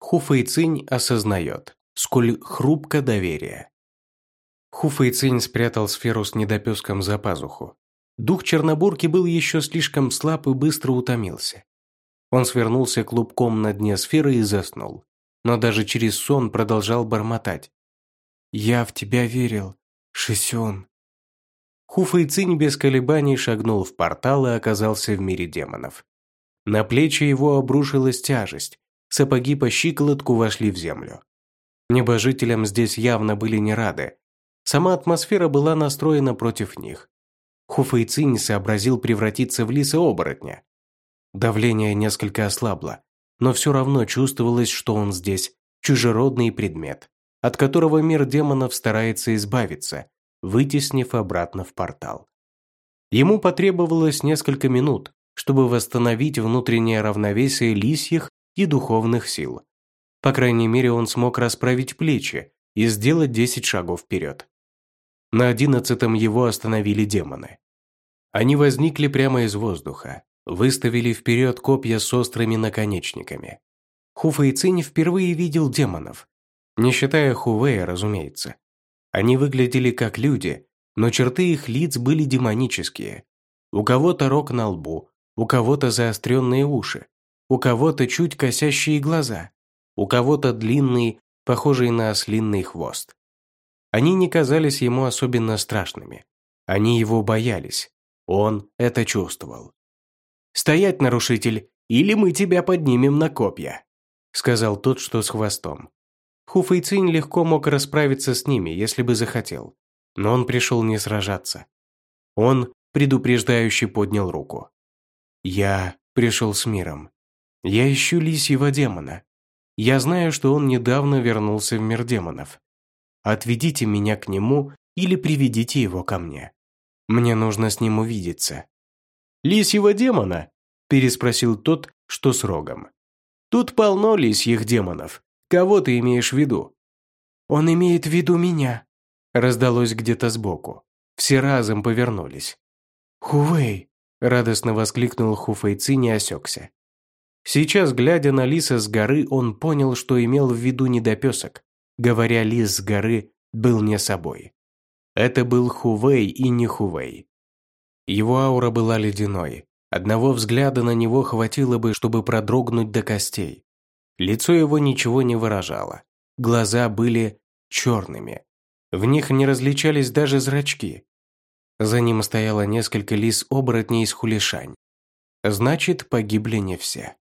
Хуфэй Цинь осознает, сколь хрупко доверие. Хуфэй Цинь спрятал сферу с недопеском за пазуху. Дух Чернобурки был еще слишком слаб и быстро утомился. Он свернулся клубком на дне сферы и заснул. Но даже через сон продолжал бормотать. «Я в тебя верил, Шисюн». Хуфэй Цинь без колебаний шагнул в портал и оказался в мире демонов. На плечи его обрушилась тяжесть, сапоги по щиколотку вошли в землю. Небожителям здесь явно были не рады. Сама атмосфера была настроена против них. Хуфэйцинь сообразил превратиться в лиса-оборотня. Давление несколько ослабло, но все равно чувствовалось, что он здесь чужеродный предмет, от которого мир демонов старается избавиться, вытеснив обратно в портал. Ему потребовалось несколько минут, чтобы восстановить внутреннее равновесие лисьих и духовных сил. По крайней мере, он смог расправить плечи и сделать 10 шагов вперед. На одиннадцатом его остановили демоны. Они возникли прямо из воздуха, выставили вперед копья с острыми наконечниками. Хуфа Цинь впервые видел демонов, не считая Хувея, разумеется. Они выглядели как люди, но черты их лиц были демонические. У кого-то рог на лбу, у кого-то заостренные уши, у кого-то чуть косящие глаза, у кого-то длинный, похожий на ослинный хвост. Они не казались ему особенно страшными. Они его боялись. Он это чувствовал. «Стоять, нарушитель, или мы тебя поднимем на копья», сказал тот, что с хвостом. Хуфэйцинь легко мог расправиться с ними, если бы захотел. Но он пришел не сражаться. Он предупреждающе поднял руку. Я пришел с миром. Я ищу лисьего демона. Я знаю, что он недавно вернулся в мир демонов. Отведите меня к нему или приведите его ко мне. Мне нужно с ним увидеться». «Лисьего демона?» – переспросил тот, что с рогом. «Тут полно лисьих демонов. Кого ты имеешь в виду?» «Он имеет в виду меня», – раздалось где-то сбоку. Все разом повернулись. «Хувей!» Радостно воскликнул Хуфейцин и осекся. Сейчас, глядя на лиса с горы, он понял, что имел в виду недопесок. Говоря «лис с горы», был не собой. Это был Хувей и не Хувей. Его аура была ледяной. Одного взгляда на него хватило бы, чтобы продрогнуть до костей. Лицо его ничего не выражало. Глаза были черными. В них не различались даже зрачки. За ним стояло несколько лис-оборотней из хулишань. Значит, погибли не все.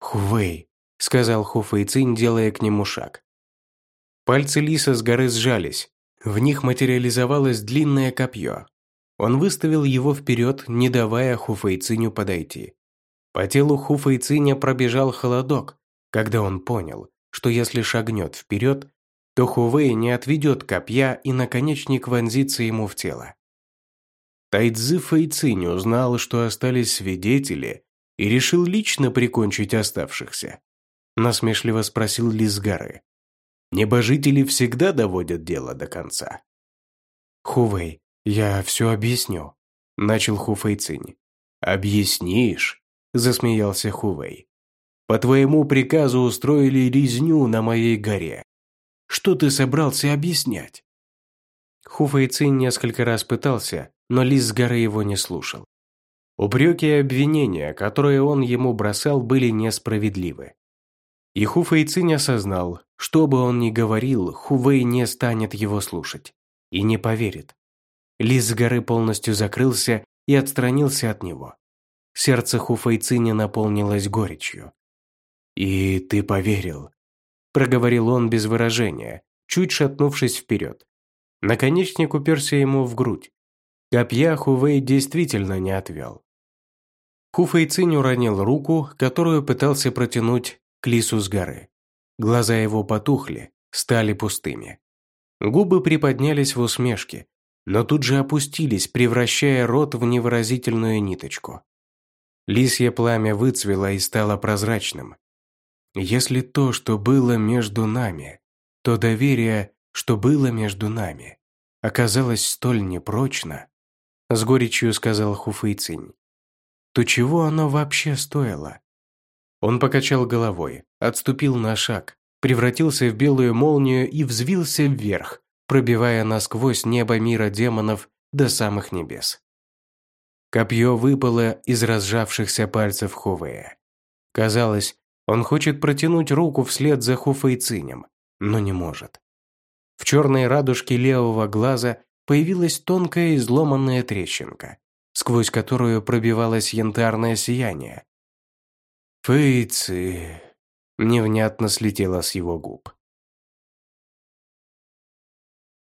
«Хувей», — сказал Хуфэй Цинь, делая к нему шаг. Пальцы лиса с горы сжались. В них материализовалось длинное копье. Он выставил его вперед, не давая Хуфэйциню подойти. По телу Хуфэйциня пробежал холодок, когда он понял, что если шагнет вперед, то Хувей не отведет копья и наконечник вонзится ему в тело. Тайцзы Фэйцинь узнал, что остались свидетели, и решил лично прикончить оставшихся. Насмешливо спросил Лизгары. Небожители всегда доводят дело до конца. Хувей, я все объясню, начал Хуфэйцинь. Объяснишь? Засмеялся Хувей. По твоему приказу устроили резню на моей горе. Что ты собрался объяснять? Хуфэйцинь несколько раз пытался, но горы его не слушал. Упреки и обвинения, которые он ему бросал, были несправедливы. И Хуфэй Цинь осознал, что бы он ни говорил, Хувей не станет его слушать. И не поверит. Лис с горы полностью закрылся и отстранился от него. Сердце Хуфэй Циня наполнилось горечью. «И ты поверил?» Проговорил он без выражения, чуть шатнувшись вперед. Наконечник уперся ему в грудь. Копья Хувей действительно не отвел. Хуфэй Цинь уронил руку, которую пытался протянуть к лису с горы. Глаза его потухли, стали пустыми. Губы приподнялись в усмешке, но тут же опустились, превращая рот в невыразительную ниточку. Лисье пламя выцвело и стало прозрачным. Если то, что было между нами, то доверие, что было между нами, оказалось столь непрочно, с горечью сказал Хуфэйцинь. То чего оно вообще стоило? Он покачал головой, отступил на шаг, превратился в белую молнию и взвился вверх, пробивая насквозь небо мира демонов до самых небес. Копье выпало из разжавшихся пальцев Хувея. Казалось, он хочет протянуть руку вслед за Хуфейцинем, но не может. В черной радужке левого глаза появилась тонкая изломанная трещинка, сквозь которую пробивалось янтарное сияние. «Фейцы!» – невнятно слетело с его губ.